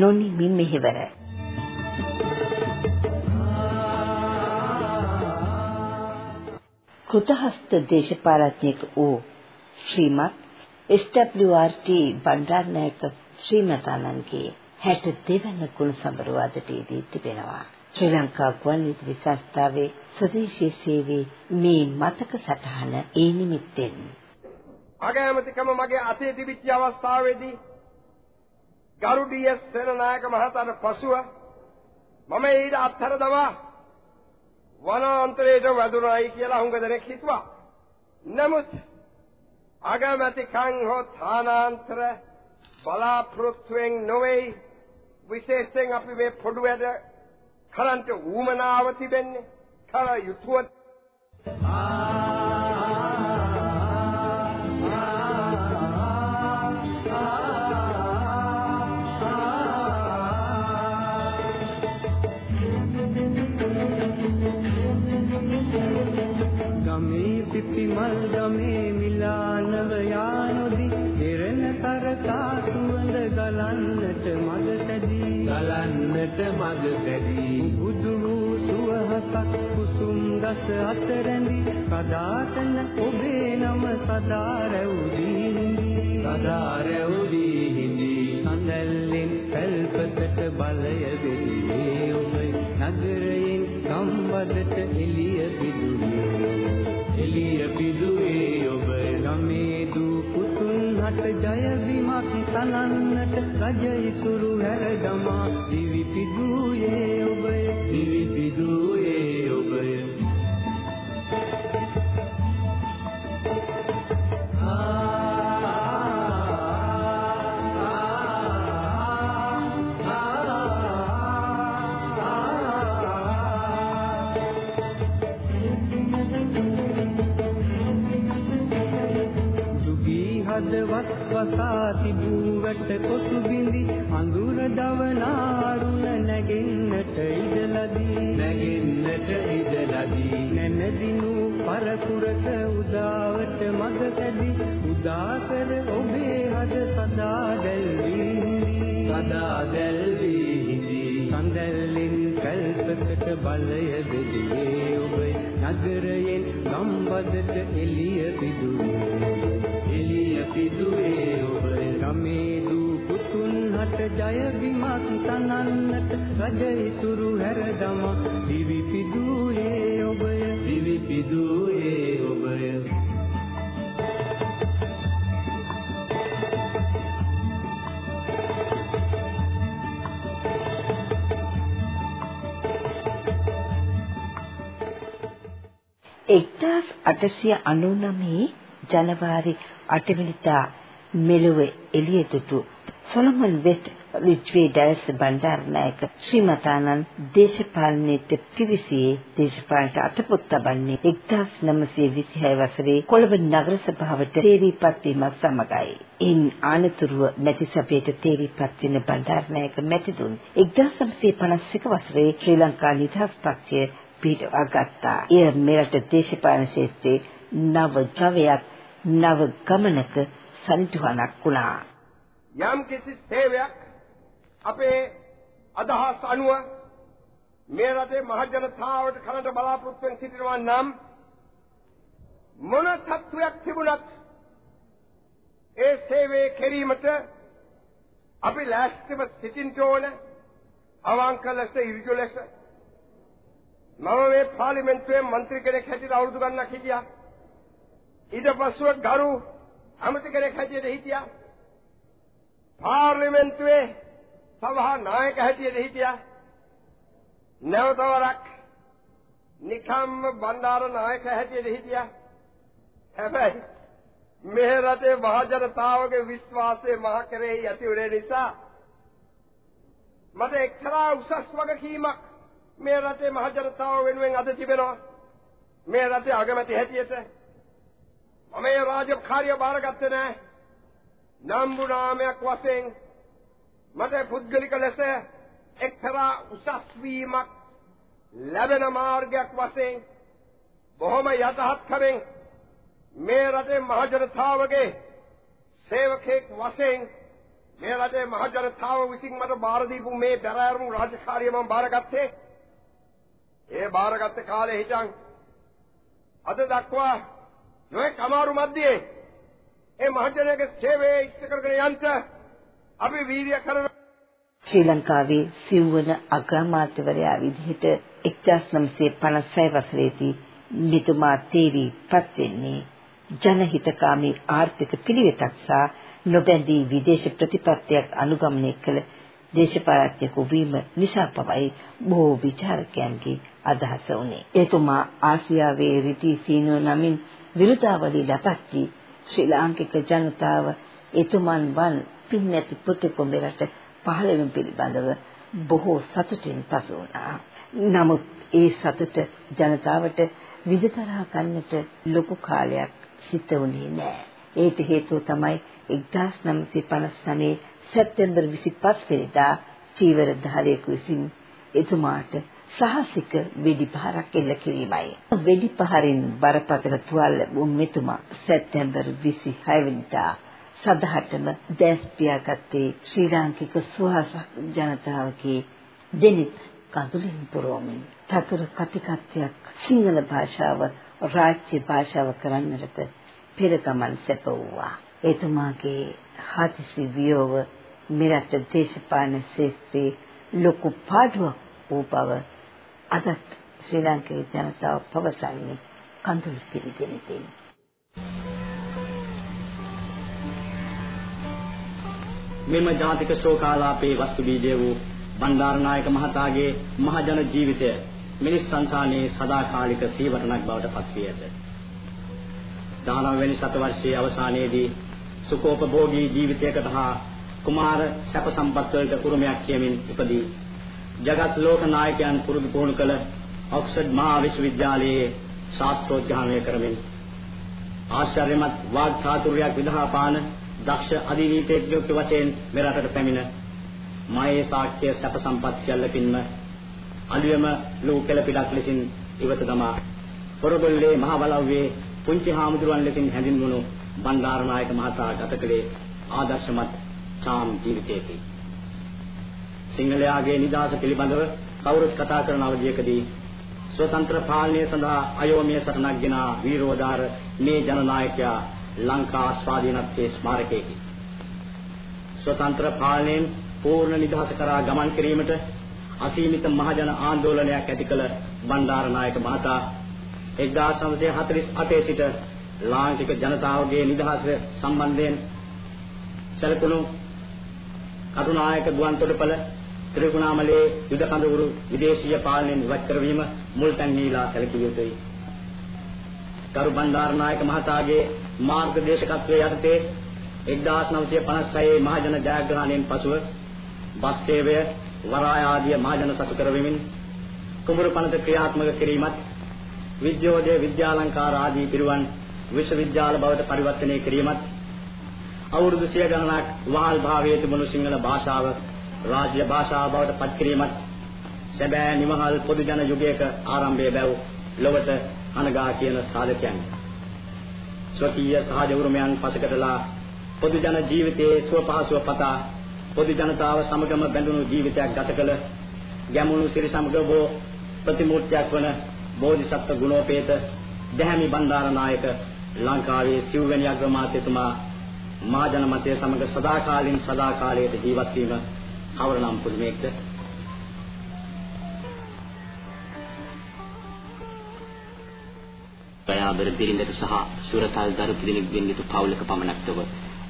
නොනිමි මෙහෙවර කෘතහස්ත දේශපාලඥයෙකු වූ ශ්‍රීමත් SWRT බණ්ඩාරනායක ශ්‍රීමතානන්ගේ 62 වන කුණ සමරුව අදට දී තිබෙනවා. ශ්‍රී ලංකා ගුවන්විදුලි සංස්ථාවේ ස්වදේශීය සේවයේ මේ මතක සටහන ඒ නිමිත්තෙන් අගමැතිකම මගේ අතේ තිබිච්ච අවස්ථාවේදී ගරු ඩී.එස්. සේනනායක මහතාට පසුව මම ඊට අත්හැර දමා වනාන්තරයට වැදුනායි කියලා හුඟ දෙනෙක් හිතුවා. නමුත් අගමැතිකම් හෝ ථානාන්තර බලාපොරොත්තුෙන් නොවේ විශේෂයෙන් අපි මේ පොඩු වැඩ කරන්ට ඌමනාව තිබෙන්නේ කල යුතුව ගමේ ජය බිමක් තනන්නට රජ ඉසුරු හැර දමා දිවි පිදුවේ ඔබය දිවි පිදුවේ කර ඔබේ හද සදා දැල්වී. සදා දැල්වී හිඳි. සඳල්ලින් කල්පකට බලය දෙදියේ ඔබයි නගරයෙන් ගම්බදට එළිය පිදුවේ. එළිය පිදුවේ ඔබ ගමේ දූ පුතුන් හට ජය බිමක් තනන්නට රජ ඉතුරු හැර දමා දිවි පිදුවේ ඔබය. දිවි පිදුවේ ඔබය එක්දස් අටසිය අනුනමේ ජනවාරි අටවෙනිදා මෙලොව එළිය දුටු Solomon West Ridgeway Dias Bandaranaike ශ්‍රීමතානන් දේශපාලනයට පිවිසියේ දේශපාලනට අතපොත් තබන්නේ 1926 වසරේ කොළඹ නගර සභාවට තේරීපත් වීමත් සමගයි. ඉන් ආනතුරුව මැති සභයට තේරීපත් වෙන බණ්ඩාරනායක මැතිතුන් 1951 වසරේ ශ්‍රී ලංකා නිදහස් පක්ෂය පිටවා ගත්තා. එය මෙරට දේශපාලන ක්ෂේත්‍රයේ නව ජවයක් නව ගමනක සනිටුහනක් වුණා. යම් කිසි සේවයක් අපේ අදහස් අනුව මේ රටේ මහ ජනතාවට කරන්න බලාපොරොත්තු වෙන සිටිනවා නම් මොන තත්වයක් තිබුණත් ඒ සේවය කිරීමට අපි ලෑස්තිව සිටින්න ඕන අවංක ලෙස ඉරිජු ලෙස මම මේ පාර්ලිමේන්තුවේ മന്ത്രി කෙනෙක් හැටියට අවුරුදු ගණනක් හිටියා ඊට පස්සෙ ගරු අමති කෙනෙක් හැටියට හිටියා පාර්ලිමේන්තුවේ සභා නායක හැටියට හිටියා නැවතවරක් නිකම්ම බණ්ඩාර නායක හැටියට හිටියා හැබැයි මේ රටේ මහ ජනතාවගේ විශ්වාසය මහ කෙරෙහි ඇති වුණේ නිසා මට එක්තරා උසස් වගකීමක් මේ රටේ මහ ජනතාව වෙනුවෙන් අද තිබෙනවා මේ රටේ අගමැති හැටියට මම මේ රාජකාරිය බාරගත්තේ නැහැ. නම්බු නාමයක් වශයෙන් මට පුද්ගලික ලෙස එක්තරා උසස් වීමක් ලැබෙන මාර්ගයක් වශයෙන් බොහොම යටහත්කමෙන් මේ රටේ මහජනතාවගේ සේවකෙක් වශයෙන් මේ රටේ මහජනතාව විසින් මට බාර දීපු මේ පෙරහැරමු රාජකාරිය මම බාරගත්තේ ඒ බාරගත්ත කාලේ හිටන් අද දක්වා නොඑක අමාරු මැද්දේ ඒ මහජනයාගේ සේවයේ ඉෂ්ට කරගෙන යන්න අපි වීර්ය කරන ශ්‍රී ලංකාවේ සිව්වන අග්‍රාමාත්‍යවරයා විදිහට 1956 වසරේදී මෙතුමා තේරි පත් වෙන්නේ ජනහිතකාමී ආර්ථික පිළිවෙතක් සහ නොබැඳී විදේශ ප්‍රතිපත්තියක් අනුගමනය කළ දේශපාලඥයෙකු වීම නිසා පවයි බොහෝ විචාරකයන්ගේ අදහස වුණේ. එතුමා ආසියාවේ රිටි සීනුව නමින් විරුදාවලි ලතස්ති ශ්‍රී ලාංකික ජනතාව එතුමන් වන් පින්නැති පුතෙකුඹරට පහළ වීම පිළිබඳව බොහෝ සතුටින් පසු වුණා. නමුත් ඒ සතුට ජනතාවට විදතරහ ගන්නට ලොකු කාලයක් සිත වුණේ නැහැ. ඒට හේතුව තමයි 1959 සැප්තැම්බර් 25 වෙනිදා චීවරධාරියෙකු විසින් එතුමාට සාහසික වෙඩි පහරක් එල්ල කිරීමයි. වෙඩි පහරින් බරපතල තුවාල ලැබුණු මෙතුමා සැප්තැම්බර් 26 වෙනිදා සදහටම දැස් පියාගත්තේ ශ්‍රී ලාංකික සුවහසක් ජනතාවගේ දෙනිත් කඳුලින් පුරවමින් චතුර කතිකත්වයක් සිංහල භාෂාව රාජ්‍ය භාෂාව කරන්නට පෙර ගමන් සැපවුවා. එතුමාගේ හදිසි වියෝව මෙරට දේශපාලන ශාස්ත්‍රයේ ලොකු පාඩුවක් වූ බව අදත් ශ්‍රී ලංකාවේ ජනතාව පවසන්නේ කඳුළු පිළිදෙනකින්. මෙම ජාතික ශෝකාලාපේ වස්තු බීජය වූ බණ්ඩාරනායක මහතාගේ මහජන ජීවිතය මිනිස් සංසානයේ සදාකාලික සීවරණක් බවට පත් වී ඇත. 19 වෙනි සතවර්ෂයේ අවසානයේදී සුඛෝපභෝගී ජීවිතයකට හා කුමාර සැප සම්පත් වලට කුරුමයක් කියමින් ඉපදී ජගත් ලෝක නායකයන් පුරුදු පුහුණු කළ ඔක්ස්ෆර්ඩ් මහා විශ්වවිද්‍යාලයේ ශාස්ත්‍රෝද්‍යානය කරමින්. ආශ්චර්යමත් වාග් චාතුර්යයක් විදහාපාන දක්ෂ අධිනීතිඥයෙක් වශයෙන් මෙරටට පැමිණ මායේ සාක්‍ය සැප සම්පත් සියල්ලකින්ම අලුයම ලෝ කෙල පිටක් ලෙසින් ඉවත තමා පොරොබල්ලේ මහ බලව්වේ පුංචි හාමුදුරුවන් ලෙසින් හැඳින්වුණු බණ්ඩාරනායක මහතා ගත කළේ ආදර්ශමත් සාම් ජීවිතයකි. සිංහලයාගේ නිදහස පිළිබඳව කවුරුත් කතා කරන අවධියකදී ස්වතන්ත්‍ර පාලනය සඳහා අයෝමීය සටනක් ගෙන වීරෝදාර මේ ජනනායකයා ලංකා ස්වාධීනත්වයේ ස්මාරකයේකි. ස්වතන්ත්‍ර පාලනයෙන් පූර්ණ නිදහස කරා ගමන් කිරීමට අසීමිත මහජන ආందోලනයක් ඇති කළ බණ්ඩාරනායක මහතා 1948 සිට ලාංකික ජනතාවගේ නිදහස සම්බන්ධයෙන් සැලකුණු කටුනායක ගුවන්තොටුපළ ත්‍රිකුණාමලයේ යුද කඳවුරු විදේශීය පාලනයෙන් ඉවත් කරවීම මුල් තැන්හිලා සැලකිය යුතුයි. කරු බණ්ඩාරනායක මහතාගේ මාර්ගදේශකත්වයේ යටතේ 1956 මහජන ජයග්‍රහණයෙන් පසුව බස් සේවය වරාය ආදී මහජන සතු කරවෙමින් කුඹුරු පනත ක්‍රියාත්මක කිරීමත් විද්‍යෝදය විද්‍යාලංකාර ආදී පිරුවන් විශ්වවිද්‍යාල බවට පරිවර්තනය කිරීමත් අවුරුදු 100 ගණනක් වහල් භාවයේ තිබුණු සිංහල භාෂාව රාජ්‍ය භාෂාව බවට පත් කිරීමත් සැබෑ නිමහල් පොදු ජන යුගයක ආරම්භයේ බැව් ලොවට අනගා කියන සාධකයන්. ස්වකීය සහජ උරුමයන් පසකටලා පොදු ජන ජීවිතයේ සුව පහසුව පතා පොදු ජනතාව සමගම බැඳුණු ජීවිතයක් ගත කළ ගැමුණු සිරි සමග වූ ප්‍රතිමූර්තියක් වන බෝධිසත්ව ගුණෝපේත දැහැමි බණ්ඩාරනායක ලංකාවේ සිව්වැනි අග්‍රමාත්‍යතුමා මා ජනමතය සමග සදාකාලින් සදාකාලයට ජීවත් වීම කවරනම් පුදුමයක්ද පයාබර බිරිඳට සහ සුරතල් දරු පිළිණික් වෙන්නිතු පවුලක පමණක්ව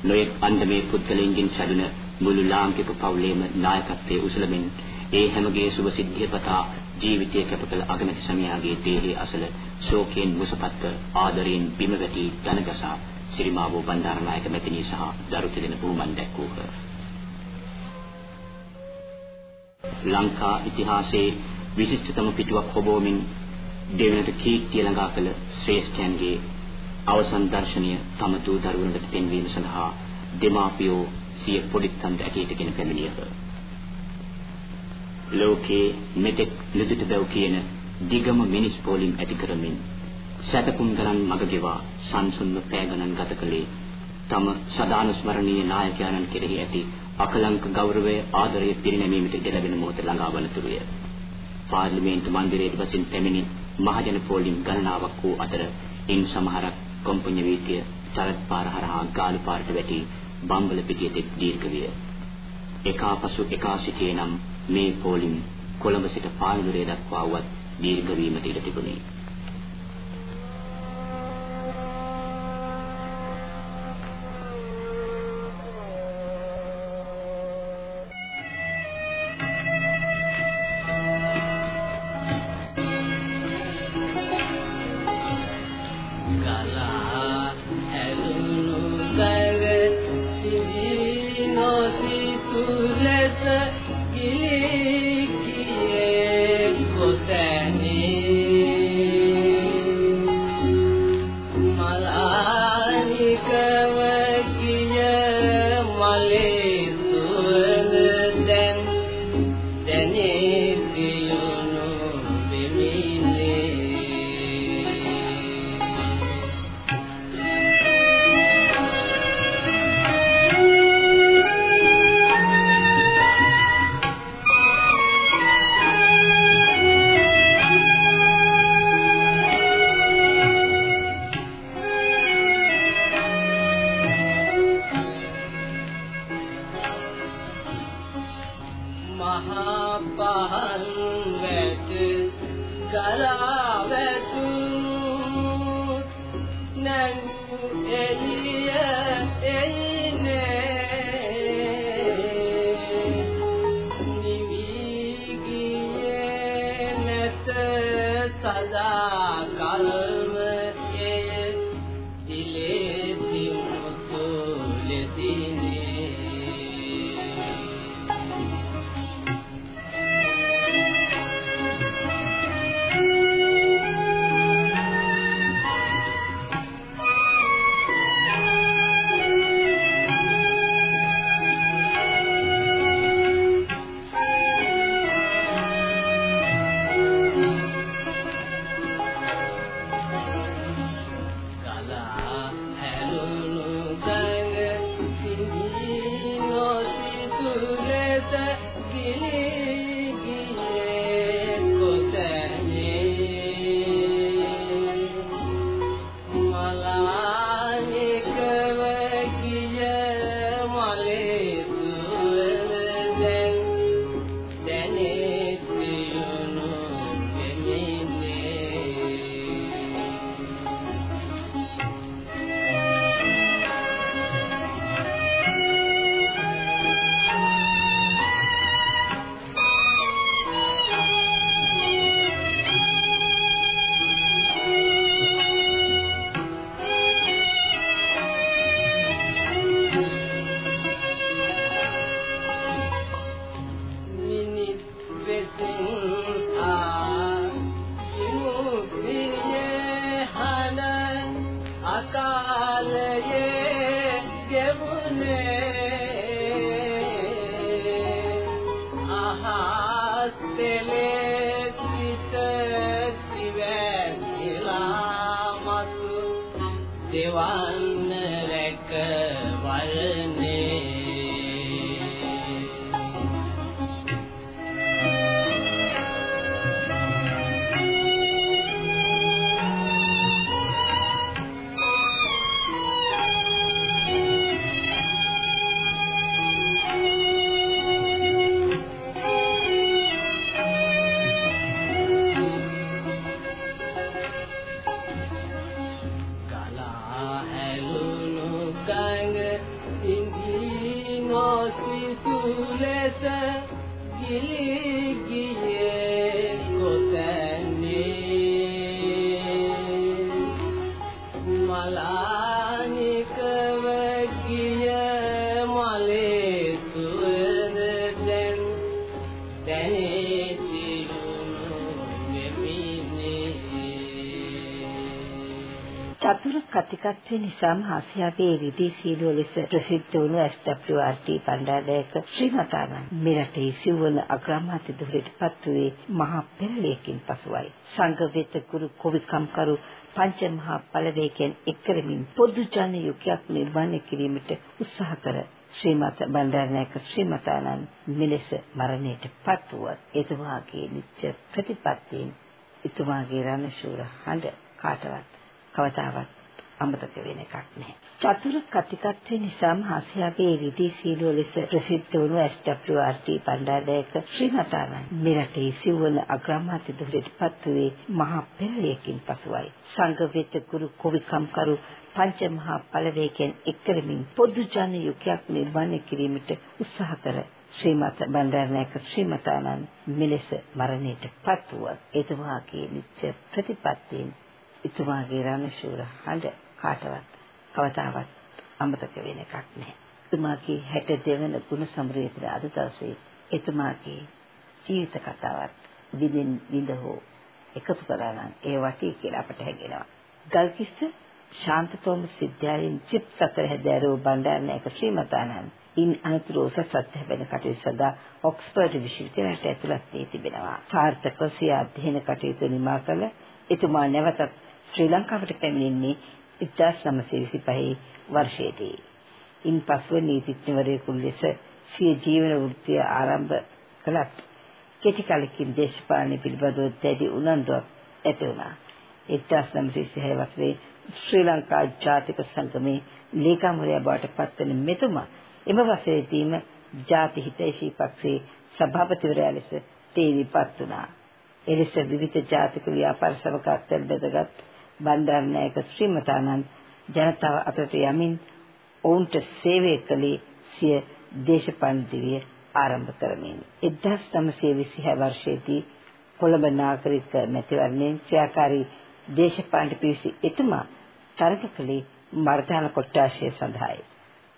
නොයෙක් අන්දමේ පුද්ගලයන්ගෙන් සැදුන මුළු ලාංකික පවුලේම නායකත්වයේ උසලමින් ඒ හැමගේ සුභ සිද්ධිය පතා ජීවිතය කැපකල අගමැති සමියාගේ දේහයේ අසල ශෝකයෙන් මුසපත්ව ආදරයෙන් බිම වැටි දනගසා සිරිමාවෝ බණ්ඩාරනායක මැතිණිය සහ දරු දෙදෙන බුහුමන් දැක්වූහ. ලංකා ඉතිහාසයේ විශිෂ්ටතම පිටුවක් හොබෝමින් දෙවනට කීර්තිය ළඟා කළ ශ්‍රේෂ්ඨයන්ගේ අවසන් දර්ශනීය තම දූ දරුවන්ට පෙන්වීම සඳහා දෙමාපියෝ සිය පොඩිත්තන්ට ඇටේටගෙන පැමිණියහ. ලෝකේ මෙතෙක් නිදුට බැව් කියන දිගම මිනිස් පොලිම් ඇති කරමින් සැතපුම් ගණන් මග ගෙවා සංසුන්ව පෑ ගණන් ගත කළේ තම සදානුස්මරණීය නායකයන්න් කෙරෙහි ඇති අකලංක ගෞරවය ආදරය පිරිනැමීමට ගැලවෙන මොහොත ළඟා වනතුරුය. පාර්ලිමේන්තු මන්දිරයේ වසින් පැමිණි මහජන පොලිම් ගණනාවක් වූ අතර ඉන් සමහරක් කොම්පඤ්ඤ වීතිය සරත් පාර හරහා ගාලු පාරට වැටි බම්බල පිටිය තෙක් දීර්ඝ විය. එකාපසු එකා සිටියේ නම් මේ පොලිම් කොළඹ සිට පානදුරේ දක්වා වුවත් දීර්ඝ වීමට ඉඩ තිබුණේ. මහා පහන් වැට කරාවැසු නැන් එළි කතිකත්වය නිසාම ආසියාවේ රිදී සීලුව ලෙස ප්‍රසිද්ධ වුණු SWRT පණ්ඩායක ශ්‍රීමතානන් මෙරටේ සිව්වන අග්‍රාමාත්‍ය ධුරයට පත් වූයේ මහා පෙරළියකින් පසුවයි. සංඝ වෙත ගුරු කොවිකම්කරු පංච මහා පළවේගයන් එක්කරමින් පොදු ජන යුගයක් නිර්මාණය කිරීමට උත්සාහ කර ශ්‍රීමත බණ්ඩාරනායක ශ්‍රීමතානන් මෙලෙස මරණයට පත් වුවත් එතුමාගේ නිච්ච ප්‍රතිපත්තියෙන් එතුමාගේ රණශූර හඬ කාටවත් කවදාවත් අමතක වෙන එකක් නැහැ. චතුර කතිකත්වය නිසාම ආසියාවේ රිදී සීලුව ලෙස ප්‍රසිද්ධ වුණු SWRT පණ්ඩායක ශ්‍රීමතානන් මෙරටේ සිව්වන අග්‍රාමාත්‍ය ධුරයට පත් වූයේ මහා පෙරළියකින් පසුවයි. සංඝ වෙත ගුරු කොවිකම්කරු පංච මහා පළවේගයන් එක්කරමින් පොදු ජන යුගයක් නිර්මාණය කිරීමට උත්සාහ කර ශ්‍රීමත බණ්ඩාරනායක ශ්‍රීමතානන් මෙලෙස මරණයට පත් වුවත් එතුමාගේ නිච්ච ප්‍රතිපත්තියෙන් එතුමාගේ රණශූර හඬ කාටවත් කවදාවත් අමතක වෙන එකක් නැහැ. එතුමාගේ 62 වෙනි ගුණ සමරේතර අද දවසේ එතුමාගේ ජීවිත කතාවත් විදින් විඳ හෝ එකතු කරලා නම් ඒ වටී කියලා අපට හැගෙනවා. ගල්කිස්ස ශාන්ත තෝමස් විද්‍යාලයෙන් චිප් සතර හැදෑරූ බණ්ඩාරනායක ශ්‍රීමතානන් ඉන් අනතුරු උසස් අධ්‍යාපන කටයුතු සඳහා ඔක්ස්ෆර්ඩ් විශ්වවිද්‍යාලයට ඇතුළත් වී තිබෙනවා. සාර්ථකව සිය අධ්‍යයන කටයුතු නිමා කළ එතුමා නැවතත් ශ්‍රී ලංකාවට පැමිණෙන්නේ 1925 වර්ෂයේදී. ඉන්පසුව නීතිඥවරයෙකු ලෙස සිය ජීවන වෘත්තිය ආරම්භ කළත් කෙටි කලකින් දේශපාලන පිළිබඳව දැඩි උනන්දුවක් ඇති වුණා. 1936 වසරේ ශ්‍රී ලංකා ජාතික සංගමේ ලේකම්වරයා බවට පත්වන මෙතුමා එම වසරේදීම ජාති හිතෛෂී පක්ෂයේ සභාපතිවරයා ලෙස තේරිපත් වුණා. එලෙස විවිධ ජාතික ව්‍යාපාර සභාකත්වයන් බෙදගත් බණ්ඩාරනායක ශ්‍රීමතානන් ජනතාව අතරට යමින් ඔවුන්ට සේවය කළේ සිය දේශපාලන දිවිය ආරම්භ කරමින් 1926 වර්ෂයේදී කොළඹ නාගරික මැතිවරණයෙන් ක්‍රියාකාරී දේශපාලන පිරිස එතුමා තරඟ කළේ මර්ධාන කොට්ටාශය සඳහායි.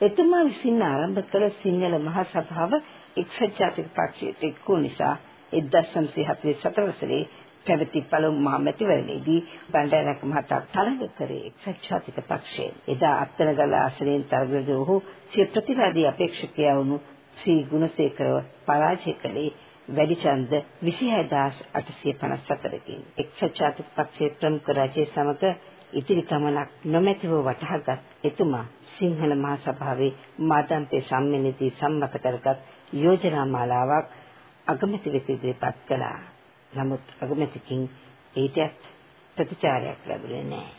එතුමා විසින් ආරම්භ කළ සිංහල මහා සභාව එක්සත් ජාතික පක්ෂයට එක්වූ නිසා 1947 වසරේ පැවති පළමු මහා මැතිවරණයේදී බණ්ඩාරනායක මහතා තරඟ කරේ එක්සත් ජාතික පක්ෂයෙන්. එදා අත්තරගල ආසනයෙන් තරඟ වූ සිය ප්‍රතිවාදී අපේක්ෂකයා වුණු ශ්‍රී ගුණසේකරව පරාජය කළේ වැඩි ඡන්ද 26854කින්. එක්සත් ජාතික පක්ෂයේ ප්‍රමුඛ රජයේ සමග ඉතිරි ගමනක් නොමැතිව වටහාගත් එතුමා සිංහල මහා සභාවේ මාතම්පේ සම්මේලනයේදී සම්මත කරගත් යෝජනා මාලාවක් අගමැති වෙත ඉදිරිපත් කළා. නමුත් අගමැතිකින් ඊටත් ප්‍රතිචාරයක් ලැබුණේ නැහැ.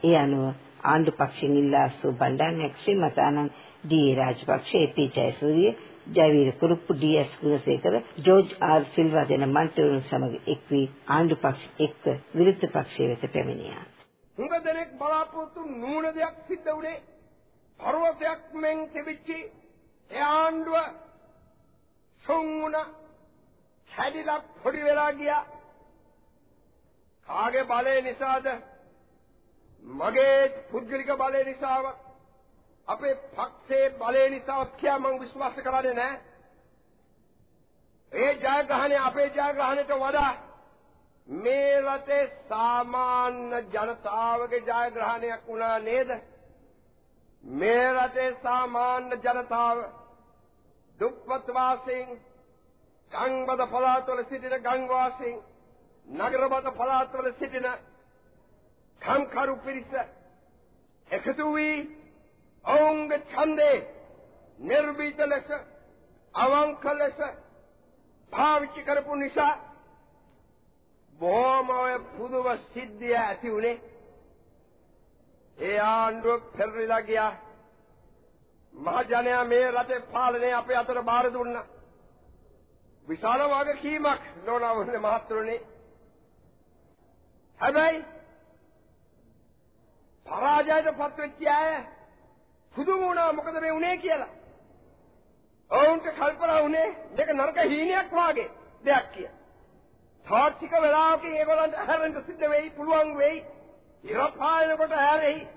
ඒ අනුව ආණ්ඩු පක්ෂයෙන් ඉල්ලාසු Bandaranaike ශ්‍රීමතානන් D Rajapaksa A P. Jayasuriya Jayaweera Kuruppu D S. Gunasekara George R Silva දෙන මන්ත්‍රීවරුන් සමග එක් වී ආණ්ඩු පක්ෂ එක්ක විරුද්ධ පක්ෂයේ වෙත පැමිණියා. හුඟ දෙනෙක් බලාපොරොත්තු නුවණ දෙයක් සිද්ධ වුණේ පර්වතයක් මෙන් තිබිච්ච ඒ ආණ්ඩුව සොංගුණ කැඩිලා පොඩි වෙලා ගියා. කාගේ බලය නිසාද? මගේ පුද්ගලික බලය නිසාව. අපේ පක්ෂයේ බලය නිසාවත් කියා මම විශ්වාස කරන්නේ නැහැ. ඒ ජයග්‍රහණය අපේ ජයග්‍රහණයට වඩා මේ රටේ සාමාන්‍ය ජනතාවගේ ජයග්‍රහණයක් වුණා නේද? මේ රටේ සාමාන්‍ය ජනතාව දුක්පත් වාසීන් ගංබද පළාත්වල සිටින ගංවාසීන් නගරබද පළාත්වල සිටින කම්කරු පිරිස එකතු වී ඔවුන්ගේ ඡන්දේ නිර්භීත ලෙස අවංක ලෙස පාවිච්චි කරපු නිසා බොහොම ඔය පුදුම සිද්ධිය ඇති උනේ ඒ ආණ්ඩුව පෙරලිලා ගියා. මහජනයා මේ රටේ පාලනය අපේ අතට බාර දුන්නා. විශාල වගකීමක් නෝනවන්නේ මහත්තුරුනි. හැබැයි පරාජයට පත් වෙච්ච අය පුදුම වුණා මොකද මේ උනේ කියලා. ඔවුන්ට කල්පනා වුණේ මේක නරක හීනයක් වාගේ දෙයක් කියලා. තාත්තික වෙලාවකින් ඒගොල්ලන්ට හැරෙන්න සිද්ධ වෙයි පුළුවන් වෙයි. ඉරපායනකොට හැරෙයි.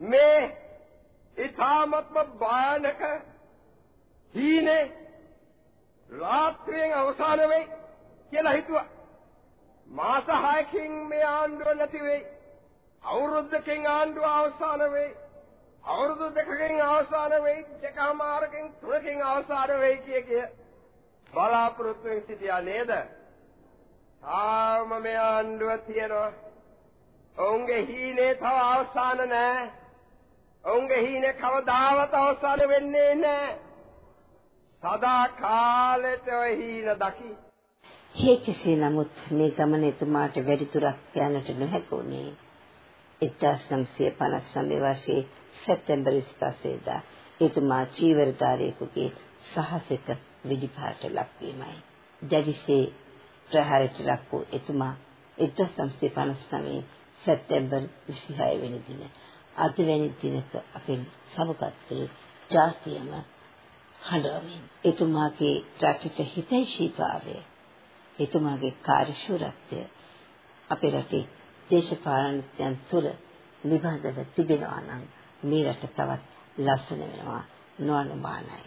මේ ඊ타මත්ම භයානක හීනේ රාත්‍රියෙන් අවසාන වෙයි කියලා හිතුවා. මාස 6කින් මේ ආණ්ඩුව නැති වෙයි. අවුරුද්දකින් ආණ්ඩුව අවසන් වෙයි. අවුරුදු දෙකකින් අවසන් වෙයි. දෙකමාරකින් තුනකින් අවසන් වෙයි කිය කිය බලාපොරොත්තු වෙ සිටියා නේද? තාම මේ ආණ්ඩුව තියෙනවා. ඔවුන්ගේ හීනේ තව අවසන් නැහැ. ඔවුන්ගේ හීනේ කවදාවත් අවසන් වෙන්නේ නැහැ. සදා කාලෙට ඔය හීන දකි. හේ කෙසේ නමුත් මේ ගමන එතුමාට වැඩිදුරක් යන්නට නොහැකුණේ. 1959 වර්ෂයේ සැප්තැම්බර් 25 වෙනිදා එතුමා චීවරධාරියෙකුගේ සහසිත විදිපාට ලක්වීමයි. දැඩිසේ ප්‍රහාරයට ලක් වූ එතුමා 1959 සැප්තැම්බර් 26 වෙනි දින අද වැනි දිනක අපෙන් සමුගත් කළේ ජාතියම හඬවමින් එතුමාගේ රටට හිතෛෂීභාවය එතුමාගේ කාර්යශූරත්වය අපේ රටේ දේශපාලනඥයන් තුළ නිබඳව තිබෙනවා නම් මේ රට තවත් ලස්සන වෙනවා නොඅනුමානයි.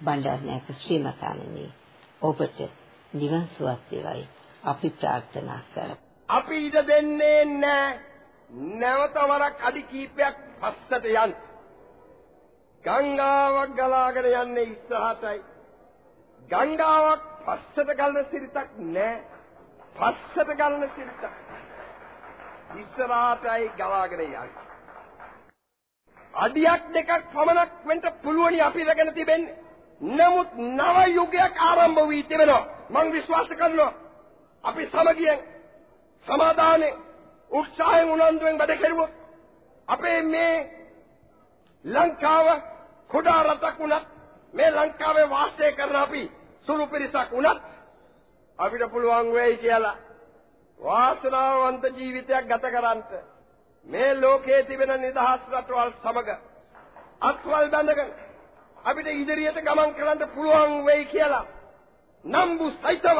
බණ්ඩාරනායක ශ්‍රීමතාණනි ඔබට නිවන් සුවත් වේවයි අපි ප්‍රාර්ථනා කරමු. අපි ඉඩ දෙන්නේ නැහැ. නැවත වරක් අඩි කීපයක් පස්සට යන්න. ගංගාවක් ගලාගෙන යන්නේ ඉස්සරහටයි. ගංගාවක් පස්සට ගලන සිරිතක් නැහැ. පස්සට ගලන සිරිතක්. ඉස්සරහටයි ගලාගෙන යන්නේ. අඩියක් දෙකක් පමණක් වෙන්න පුළුවනි අපි ඉගෙන තිබෙන්නේ. නමුත් නව යුගයක් ආරම්භ වී තිබෙනවා. මම විශ්වාස කරනවා. අපි සමගියෙන් සමාදානේ උත්සාහයෙන් උනන්දුවෙන් වැඩ කෙරුවොත් අපේ මේ ලංකාව කුඩා රටක් වුණත් මේ ලංකාවේ වාසය කරන අපි සුළු පිරිසක් වුණත් අපිට පුළුවන් වෙයි කියලා වාසනාවන්ත ජීවිතයක් ගත කරන්ට මේ ලෝකයේ තිබෙන නිදහස් රටවල් සමග අත්වල් බැඳගෙන අපිට ඉදිරියට ගමන් කරන්න පුළුවන් වෙයි කියලා නම්බු සහිතව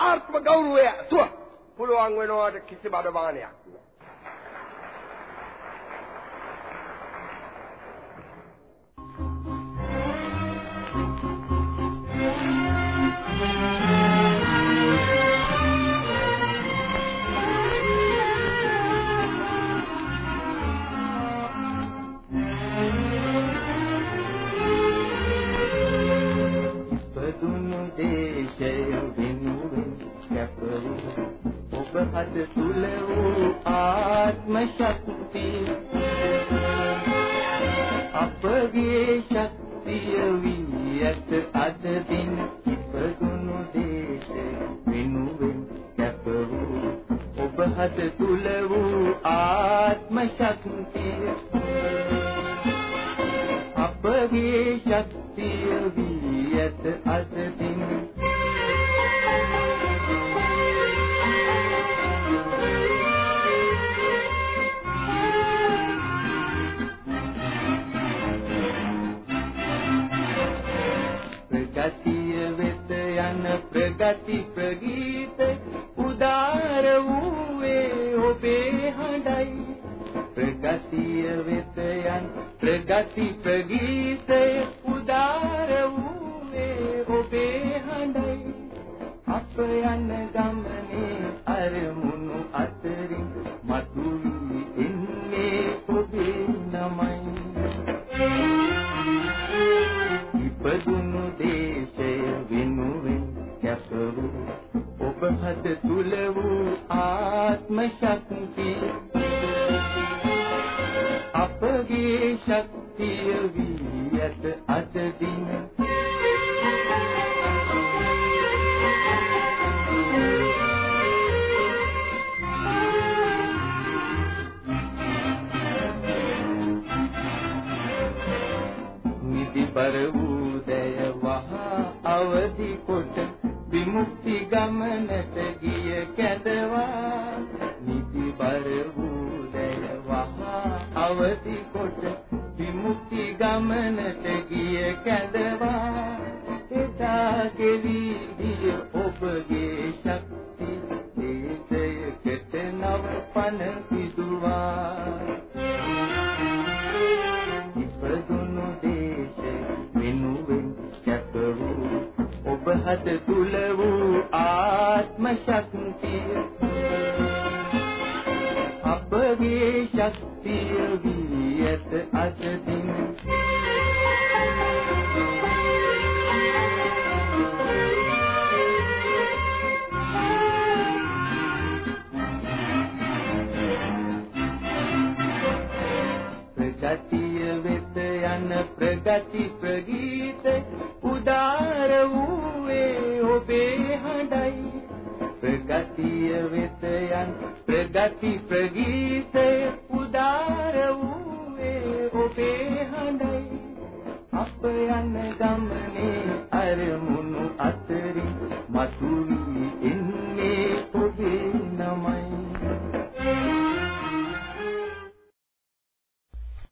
ආත්ම ගෞරවය සුව පුළුවන් වෙනවට කිසි බඩමානයක් හද තුල වූ ආත්ම ශක්තිය අපගේ ශක්තිය වී ඇත අද දින. ප්‍රගති ප්‍රගීත උදාර වූවේ ඔබේ හඬයි. ප්‍රගතිය වෙත යන ප්‍රගති ප්‍රගීතය උදාර වූවේ ඔබේ හඬයි. අප යන ගමනේ ශක්තිය. අපගේ ශක්තිය වී ඇත අද දින නිදිබර වූ දැය වහා අවදි කොට වූ ආත්ම ශක්තිය අපගේ ශක්තිය වී ඇත අද දින ප්‍රගතිය වෙත යන ප්‍රගති ප්‍රගීත ප්‍රගතිය වෙත යන ප්‍රගති ප්‍රගීතය උදාර වූවේ ඔබේ හඬයි. අප යන ගමනේ අරමුණු අතරින් මතුවී